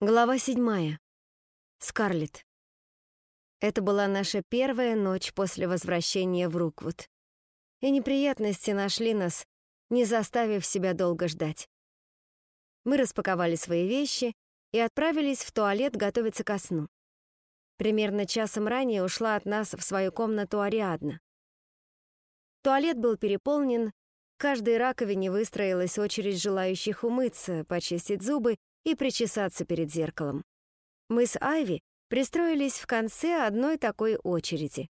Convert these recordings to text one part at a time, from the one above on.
Глава седьмая. Скарлетт. Это была наша первая ночь после возвращения в Руквуд. И неприятности нашли нас, не заставив себя долго ждать. Мы распаковали свои вещи и отправились в туалет готовиться ко сну. Примерно часом ранее ушла от нас в свою комнату Ариадна. Туалет был переполнен, в каждой раковине выстроилась очередь желающих умыться, почистить зубы и причесаться перед зеркалом. Мы с Айви пристроились в конце одной такой очереди.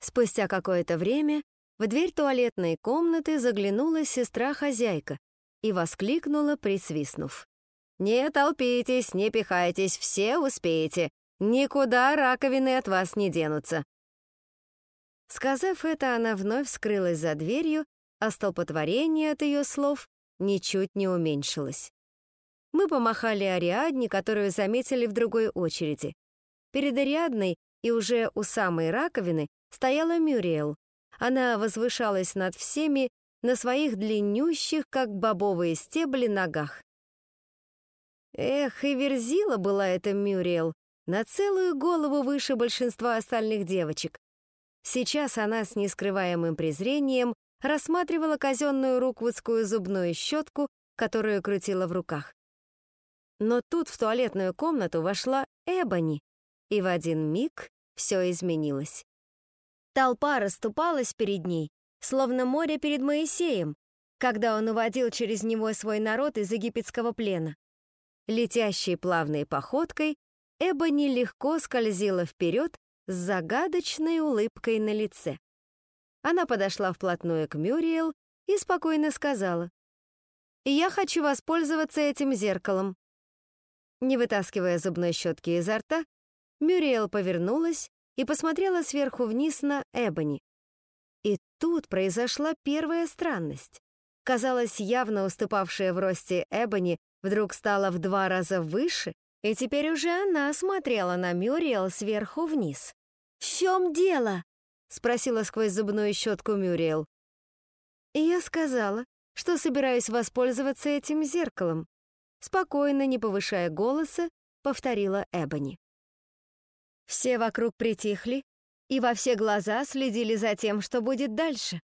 Спустя какое-то время в дверь туалетной комнаты заглянула сестра-хозяйка и воскликнула, присвистнув. «Не толпитесь, не пихайтесь, все успеете. Никуда раковины от вас не денутся». Сказав это, она вновь скрылась за дверью, а столпотворение от ее слов ничуть не уменьшилось. Мы помахали Ариадне, которую заметили в другой очереди. Перед Ариадной и уже у самой раковины стояла Мюриэл. Она возвышалась над всеми на своих длиннющих, как бобовые стебли, ногах. Эх, и верзила была эта Мюриэл, на целую голову выше большинства остальных девочек. Сейчас она с нескрываемым презрением рассматривала казенную руквудскую зубную щетку, которую крутила в руках. Но тут в туалетную комнату вошла Эбони, и в один миг все изменилось. Толпа расступалась перед ней, словно море перед Моисеем, когда он уводил через него свой народ из египетского плена. Летящей плавной походкой Эбони легко скользила вперед с загадочной улыбкой на лице. Она подошла вплотную к Мюриел и спокойно сказала, «Я хочу воспользоваться этим зеркалом. Не вытаскивая зубной щетки изо рта, Мюриэл повернулась и посмотрела сверху вниз на Эбони. И тут произошла первая странность. Казалось, явно уступавшая в росте Эбони вдруг стала в два раза выше, и теперь уже она смотрела на Мюриэл сверху вниз. «В чем дело?» — спросила сквозь зубную щетку Мюриэл. Я сказала, что собираюсь воспользоваться этим зеркалом, спокойно, не повышая голоса, повторила Эбони. Все вокруг притихли и во все глаза следили за тем, что будет дальше.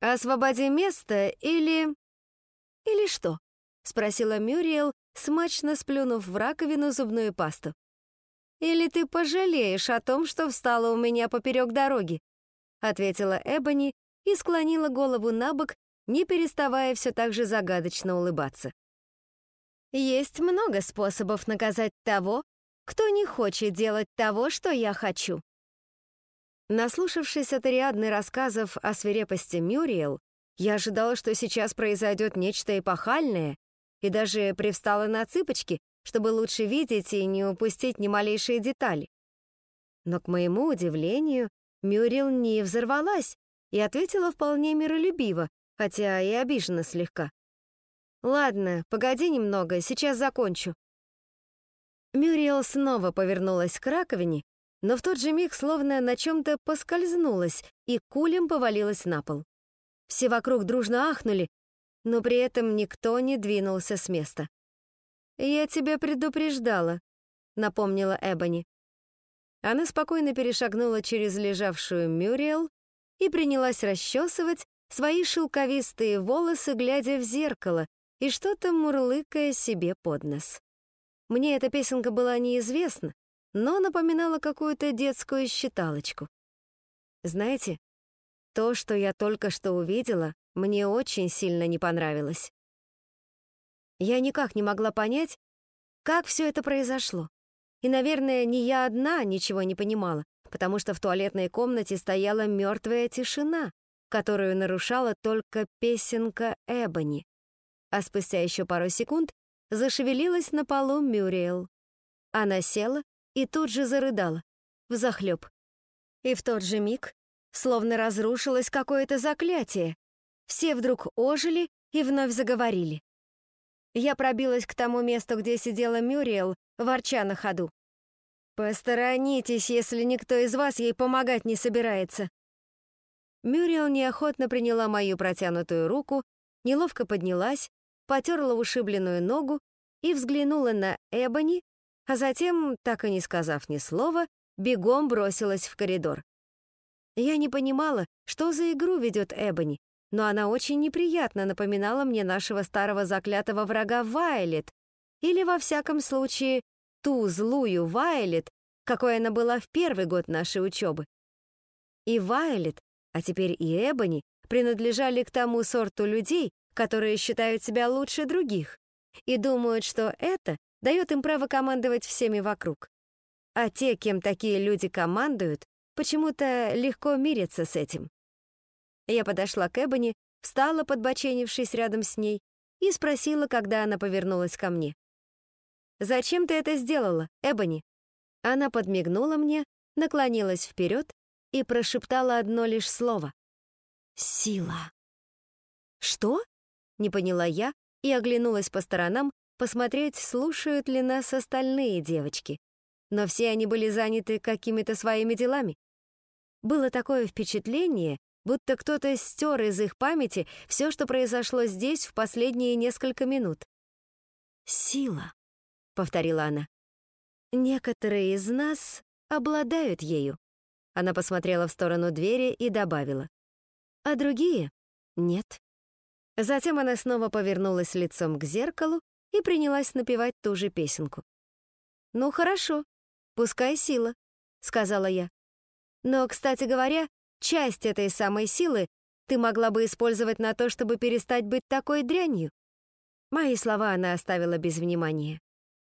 «Освободи место или...» «Или что?» — спросила Мюриел, смачно сплюнув в раковину зубную пасту. «Или ты пожалеешь о том, что встала у меня поперек дороги?» — ответила Эбони и склонила голову на бок, не переставая все так же загадочно улыбаться. Есть много способов наказать того, кто не хочет делать того, что я хочу. Наслушавшись от Ариадны рассказов о свирепости Мюриел, я ожидала, что сейчас произойдет нечто эпохальное, и даже привстала на цыпочки, чтобы лучше видеть и не упустить ни малейшие детали. Но, к моему удивлению, Мюрил не взорвалась и ответила вполне миролюбиво, хотя и обижена слегка. «Ладно, погоди немного, сейчас закончу». Мюриел снова повернулась к раковине, но в тот же миг словно на чем-то поскользнулась и кулем повалилась на пол. Все вокруг дружно ахнули, но при этом никто не двинулся с места. «Я тебя предупреждала», — напомнила Эбони. Она спокойно перешагнула через лежавшую Мюриел и принялась расчесывать свои шелковистые волосы, глядя в зеркало, и что-то мурлыкая себе под нос. Мне эта песенка была неизвестна, но напоминала какую-то детскую считалочку. Знаете, то, что я только что увидела, мне очень сильно не понравилось. Я никак не могла понять, как все это произошло. И, наверное, не я одна ничего не понимала, потому что в туалетной комнате стояла мертвая тишина, которую нарушала только песенка Эбони а спустя еще пару секунд зашевелилась на полу Мюриэл. Она села и тут же зарыдала, взахлеб. И в тот же миг словно разрушилось какое-то заклятие. Все вдруг ожили и вновь заговорили. Я пробилась к тому месту, где сидела Мюриэл, ворча на ходу. «Посторонитесь, если никто из вас ей помогать не собирается». Мюриэл неохотно приняла мою протянутую руку, неловко поднялась, потерла ушибленную ногу и взглянула на Эбони, а затем, так и не сказав ни слова, бегом бросилась в коридор. Я не понимала, что за игру ведет Эбони, но она очень неприятно напоминала мне нашего старого заклятого врага Вайлет, или, во всяком случае, ту злую Вайлет, какой она была в первый год нашей учебы. И Вайлет, а теперь и Эбони, принадлежали к тому сорту людей, которые считают себя лучше других и думают, что это дает им право командовать всеми вокруг. А те, кем такие люди командуют, почему-то легко мирятся с этим. Я подошла к Эбони, встала, подбоченившись рядом с ней, и спросила, когда она повернулась ко мне. «Зачем ты это сделала, Эбони?» Она подмигнула мне, наклонилась вперед и прошептала одно лишь слово. «Сила». «Что?» — не поняла я и оглянулась по сторонам, посмотреть, слушают ли нас остальные девочки. Но все они были заняты какими-то своими делами. Было такое впечатление, будто кто-то стер из их памяти все, что произошло здесь в последние несколько минут. «Сила», — повторила она. «Некоторые из нас обладают ею». Она посмотрела в сторону двери и добавила. «А другие — нет». Затем она снова повернулась лицом к зеркалу и принялась напевать ту же песенку. «Ну хорошо, пускай сила», — сказала я. «Но, кстати говоря, часть этой самой силы ты могла бы использовать на то, чтобы перестать быть такой дрянью». Мои слова она оставила без внимания.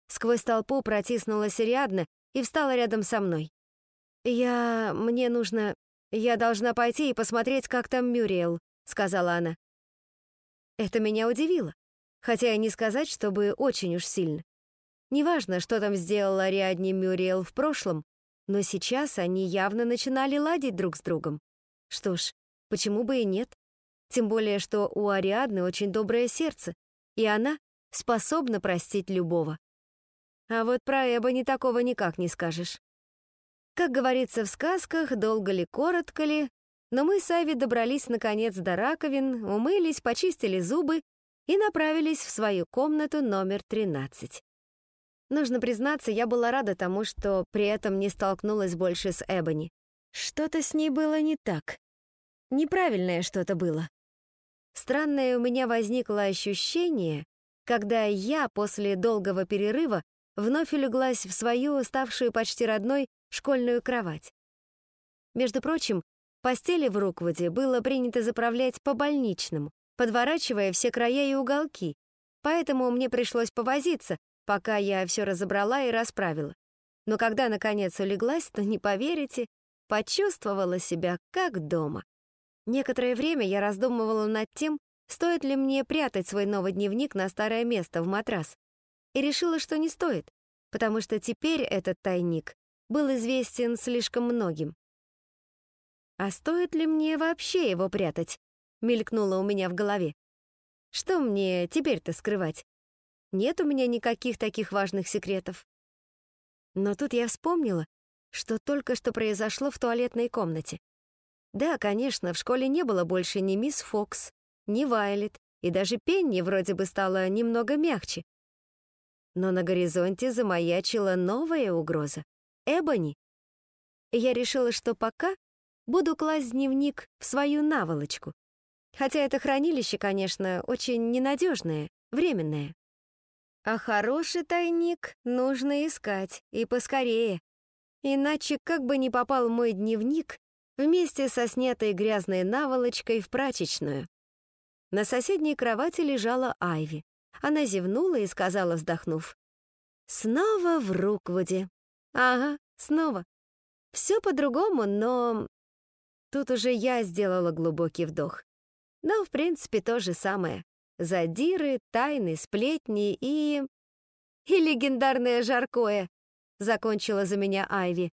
Сквозь толпу протиснулась Ариадна и встала рядом со мной. «Я... мне нужно... я должна пойти и посмотреть, как там Мюриэл», — сказала она. Это меня удивило, хотя и не сказать, чтобы очень уж сильно. Неважно, что там сделала Ариадне Мюриэл в прошлом, но сейчас они явно начинали ладить друг с другом. Что ж, почему бы и нет? Тем более, что у Ариадны очень доброе сердце, и она способна простить любого. А вот про Эбони такого никак не скажешь. Как говорится в сказках, долго ли, коротко ли, но мы с Ави добрались наконец до раковин, умылись, почистили зубы и направились в свою комнату номер 13. Нужно признаться, я была рада тому, что при этом не столкнулась больше с Эбони. Что-то с ней было не так. Неправильное что-то было. Странное у меня возникло ощущение, когда я после долгого перерыва вновь улеглась в свою, ставшую почти родной, школьную кровать. Между прочим, Постели в Руквуде было принято заправлять по-больничному, подворачивая все края и уголки, поэтому мне пришлось повозиться, пока я все разобрала и расправила. Но когда, наконец, улеглась, то, не поверите, почувствовала себя как дома. Некоторое время я раздумывала над тем, стоит ли мне прятать свой новый дневник на старое место в матрас. И решила, что не стоит, потому что теперь этот тайник был известен слишком многим. «А стоит ли мне вообще его прятать?» — мелькнуло у меня в голове. «Что мне теперь-то скрывать? Нет у меня никаких таких важных секретов». Но тут я вспомнила, что только что произошло в туалетной комнате. Да, конечно, в школе не было больше ни мисс Фокс, ни Вайлет, и даже Пенни вроде бы стала немного мягче. Но на горизонте замаячила новая угроза — Эбони. Я решила, что пока буду класть дневник в свою наволочку. Хотя это хранилище, конечно, очень ненадежное, временное. А хороший тайник нужно искать, и поскорее. Иначе как бы не попал мой дневник вместе со снятой грязной наволочкой в прачечную. На соседней кровати лежала Айви. Она зевнула и сказала, вздохнув, «Снова в Руквуде». «Ага, снова. Все по-другому, но Тут уже я сделала глубокий вдох. Но, в принципе, то же самое. Задиры, тайны, сплетни и... И легендарное жаркое, закончила за меня Айви.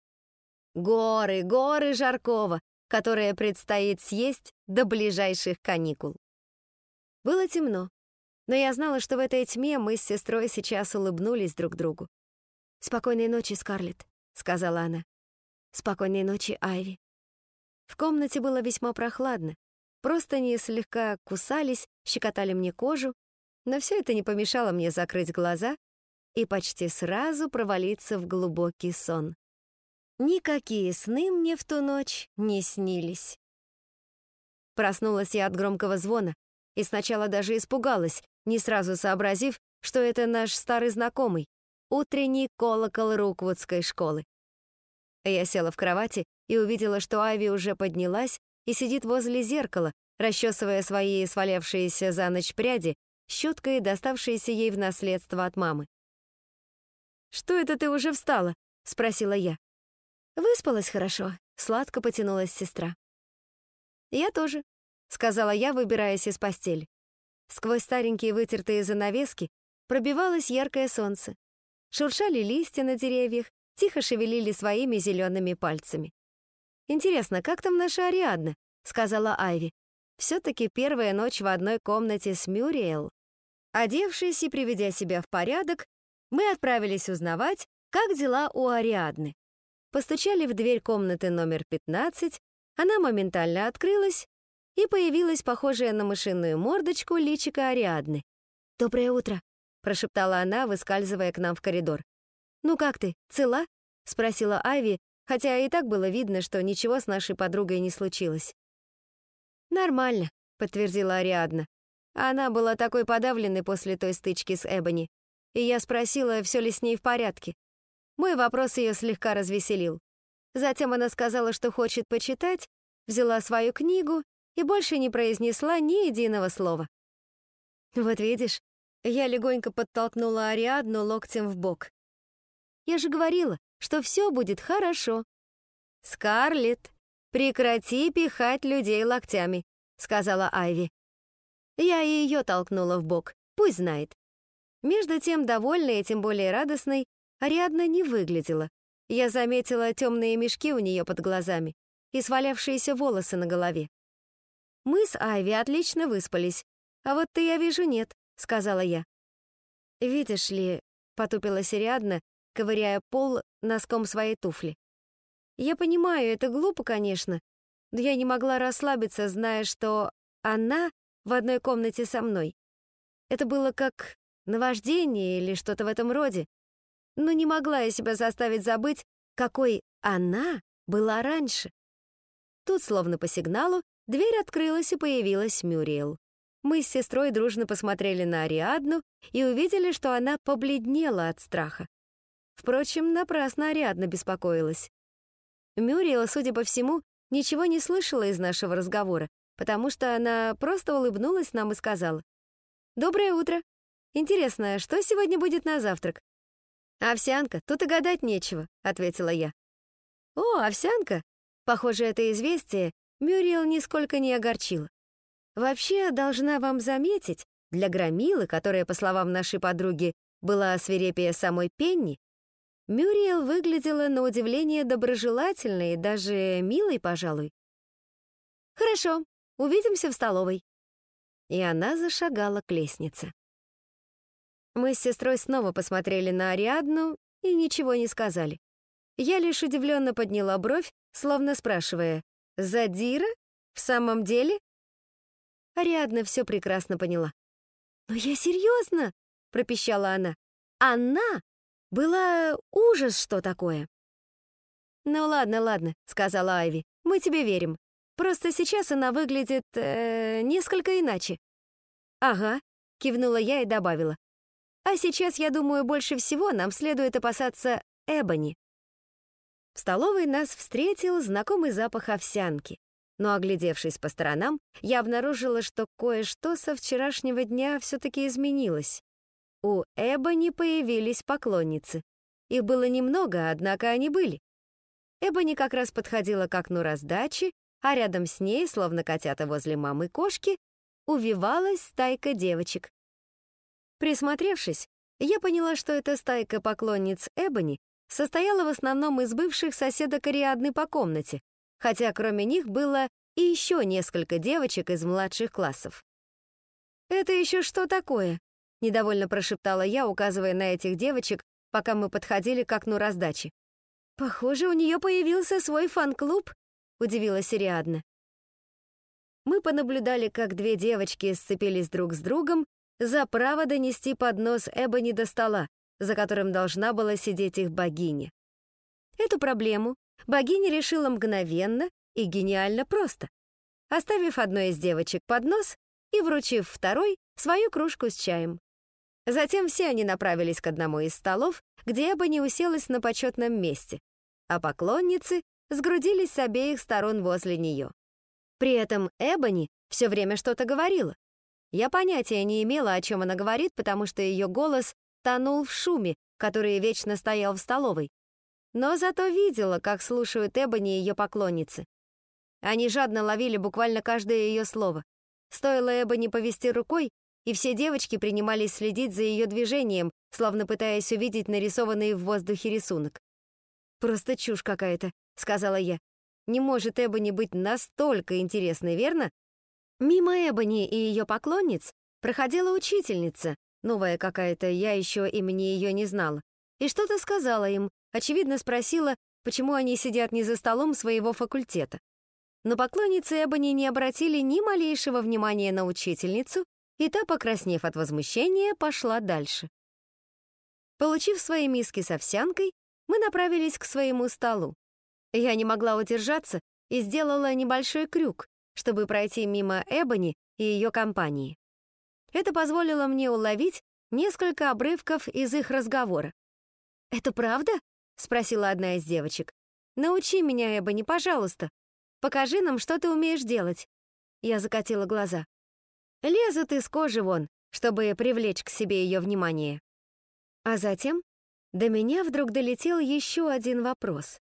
Горы, горы жаркого, которое предстоит съесть до ближайших каникул. Было темно, но я знала, что в этой тьме мы с сестрой сейчас улыбнулись друг другу. «Спокойной ночи, Скарлетт», — сказала она. «Спокойной ночи, Айви». В комнате было весьма прохладно. Просто они слегка кусались, щекотали мне кожу, но все это не помешало мне закрыть глаза и почти сразу провалиться в глубокий сон. Никакие сны мне в ту ночь не снились. Проснулась я от громкого звона и сначала даже испугалась, не сразу сообразив, что это наш старый знакомый, утренний колокол Руквудской школы. Я села в кровати и увидела, что Ави уже поднялась и сидит возле зеркала, расчесывая свои свалявшиеся за ночь пряди, щеткой, доставшиеся ей в наследство от мамы. «Что это ты уже встала?» — спросила я. «Выспалась хорошо», — сладко потянулась сестра. «Я тоже», — сказала я, выбираясь из постели. Сквозь старенькие вытертые занавески пробивалось яркое солнце. Шуршали листья на деревьях, тихо шевелили своими зелеными пальцами. «Интересно, как там наша Ариадна?» — сказала Айви. «Все-таки первая ночь в одной комнате с Мюриэл». Одевшись и приведя себя в порядок, мы отправились узнавать, как дела у Ариадны. Постучали в дверь комнаты номер 15, она моментально открылась, и появилась похожая на мышиную мордочку личика Ариадны. «Доброе утро», — прошептала она, выскальзывая к нам в коридор. «Ну как ты, цела?» — спросила Айви, хотя и так было видно, что ничего с нашей подругой не случилось. «Нормально», — подтвердила Ариадна. Она была такой подавленной после той стычки с Эбони, и я спросила, все ли с ней в порядке. Мой вопрос ее слегка развеселил. Затем она сказала, что хочет почитать, взяла свою книгу и больше не произнесла ни единого слова. Вот видишь, я легонько подтолкнула Ариадну локтем в бок. Я же говорила, что все будет хорошо. Скарлетт, прекрати пихать людей локтями, сказала Айви. Я ее толкнула в бок, пусть знает. Между тем, довольной и тем более радостной, Ариадна не выглядела. Я заметила темные мешки у нее под глазами и свалявшиеся волосы на голове. Мы с Айви отлично выспались, а вот ты, я вижу, нет, сказала я. Видишь ли, потупилась Ариадна, ковыряя пол носком своей туфли. Я понимаю, это глупо, конечно, но я не могла расслабиться, зная, что она в одной комнате со мной. Это было как наваждение или что-то в этом роде. Но не могла я себя заставить забыть, какой она была раньше. Тут, словно по сигналу, дверь открылась и появилась Мюриэл. Мы с сестрой дружно посмотрели на Ариадну и увидели, что она побледнела от страха. Впрочем, напрасно Ариадна беспокоилась. Мюриэл, судя по всему, ничего не слышала из нашего разговора, потому что она просто улыбнулась нам и сказала. «Доброе утро. Интересно, что сегодня будет на завтрак?» «Овсянка, тут и гадать нечего», — ответила я. «О, овсянка!» Похоже, это известие Мюриел нисколько не огорчило. Вообще, должна вам заметить, для громилы, которая, по словам нашей подруги, была свирепее самой Пенни, Мюриел выглядела на удивление доброжелательной даже милой, пожалуй. «Хорошо, увидимся в столовой». И она зашагала к лестнице. Мы с сестрой снова посмотрели на Ариадну и ничего не сказали. Я лишь удивленно подняла бровь, словно спрашивая, «Задира? В самом деле?» Ариадна все прекрасно поняла. «Но я серьезно!» — пропищала она. «Она была ужас, что такое!» «Ну ладно, ладно», — сказала Айви. «Мы тебе верим. Просто сейчас она выглядит... Э, несколько иначе». «Ага», — кивнула я и добавила. А сейчас, я думаю, больше всего нам следует опасаться Эбони. В столовой нас встретил знакомый запах овсянки. Но, оглядевшись по сторонам, я обнаружила, что кое-что со вчерашнего дня все-таки изменилось. У Эбони появились поклонницы. Их было немного, однако они были. Эбони как раз подходила к окну раздачи, а рядом с ней, словно котята возле мамы кошки, увивалась стайка девочек. Присмотревшись, я поняла, что эта стайка поклонниц Эбони состояла в основном из бывших соседок Ариадны по комнате, хотя кроме них было и еще несколько девочек из младших классов. «Это еще что такое?» — недовольно прошептала я, указывая на этих девочек, пока мы подходили к окну раздачи. «Похоже, у нее появился свой фан-клуб», — удивилась Ариадна. Мы понаблюдали, как две девочки сцепились друг с другом за право донести поднос Эбони до стола, за которым должна была сидеть их богиня. Эту проблему богиня решила мгновенно и гениально просто, оставив одной из девочек поднос и вручив второй свою кружку с чаем. Затем все они направились к одному из столов, где Эбони уселась на почетном месте, а поклонницы сгрудились с обеих сторон возле нее. При этом Эбони все время что-то говорила. Я понятия не имела, о чем она говорит, потому что ее голос тонул в шуме, который вечно стоял в столовой. Но зато видела, как слушают Эбони ее поклонницы. Они жадно ловили буквально каждое ее слово. Стоило Эбони повести рукой, и все девочки принимались следить за ее движением, словно пытаясь увидеть нарисованный в воздухе рисунок. «Просто чушь какая-то», — сказала я. «Не может Эбони быть настолько интересной, верно?» Мимо Эбони и ее поклонниц проходила учительница, новая какая-то, я еще имени ее не знала, и что-то сказала им, очевидно спросила, почему они сидят не за столом своего факультета. Но поклонницы Эбони не обратили ни малейшего внимания на учительницу, и та, покраснев от возмущения, пошла дальше. Получив свои миски с овсянкой, мы направились к своему столу. Я не могла удержаться и сделала небольшой крюк, чтобы пройти мимо Эбони и ее компании. Это позволило мне уловить несколько обрывков из их разговора. «Это правда?» — спросила одна из девочек. «Научи меня, Эбони, пожалуйста. Покажи нам, что ты умеешь делать». Я закатила глаза. Лезут из кожи вон, чтобы привлечь к себе ее внимание. А затем до меня вдруг долетел еще один вопрос.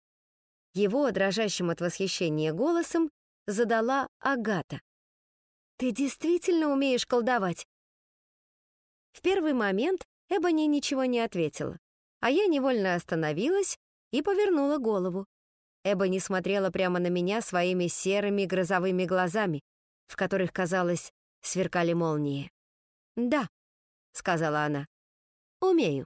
Его, дрожащим от восхищения голосом, задала Агата. «Ты действительно умеешь колдовать?» В первый момент Эбони ничего не ответила, а я невольно остановилась и повернула голову. Эбони смотрела прямо на меня своими серыми грозовыми глазами, в которых, казалось, сверкали молнии. «Да», — сказала она, — «умею».